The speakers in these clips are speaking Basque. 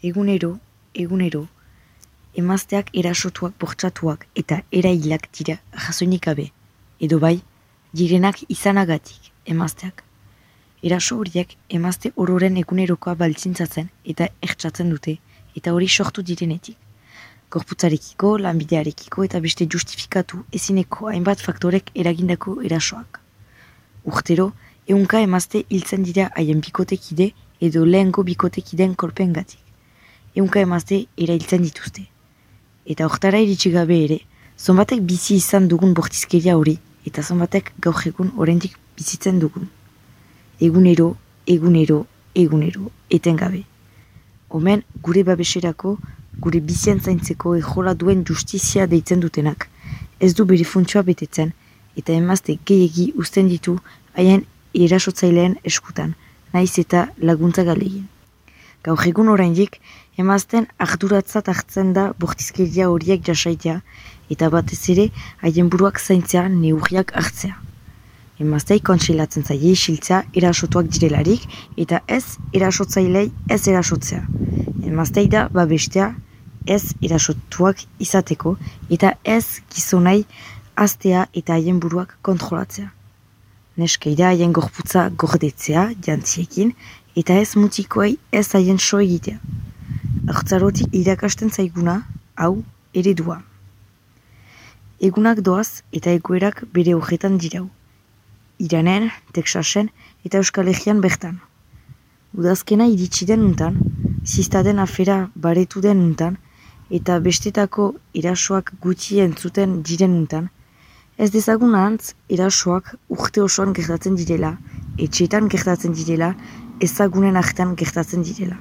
Egunero, egunero, emazteak erasotuak bortxatuak eta erailak dira jasoinik gabe, edo bai, direnak izanagatik emazteak. Eraso horiek emazte ororen egunerokoa baltzintzatzen eta ertsatzen dute, eta hori sortu direnetik. Korputzarekiko, lanbidearekiko eta beste justifikatu ezineko hainbat faktorek eragindako erasoak. Urtero, eunka emazte hiltzen dira haien bikotekide edo lehenko bikotekideen kolpen Eunka emazte erailtzen dituzte. Eta hortara iritsi gabe ere, zonbatek bizi izan dugun bortizkeria hori, eta zonbatek gaur egun oraindik bizitzen dugun. Egunero, egunero, egunero, etengabe. Omen, gure babeserako, gure bizien zaintzeko ejola duen justizia deitzen dutenak. Ez du bere funtzioa betetzen, eta emazte gehiegi uzten ditu haien erasotzaileen eskutan, naiz eta laguntza galegin. Gaur oraindik, emazten arduratzat hartzen da bortizkeria horiek jasaitea, eta batez ere haien buruak zaintzea neurriak hartzea. Emaztei kontsilatzen zaie isiltzea erasotuak direlarik, eta ez erasotzailei ez erasotzea. Emaztei da babestea ez erasotuak izateko, eta ez gizonai aztea eta haien buruak kontrolatzea. Neskeira haien gorputza gordetzea jantziekin, eta ez mutikoei ez haien so egitea. Artzarotik irakasten zaiguna, hau, eredua. Egunak doaz eta egoerak bere horretan dirau. Iranen, Texasen eta Euskal Herrian bertan. Udazkena iritsi den untan, ziztaden afera baretu den untan, eta bestetako erasoak gutxi entzuten diren untan, ez dezagun ahantz erasoak urte osoan gertatzen direla, etxetan gertatzen direla, ezagunen artean gertatzen direla.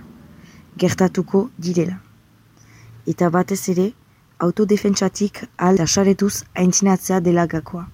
Gertatuko direla. Eta batez ere, autodefentsatik alda saretuz aintzinatzea dela gakoa.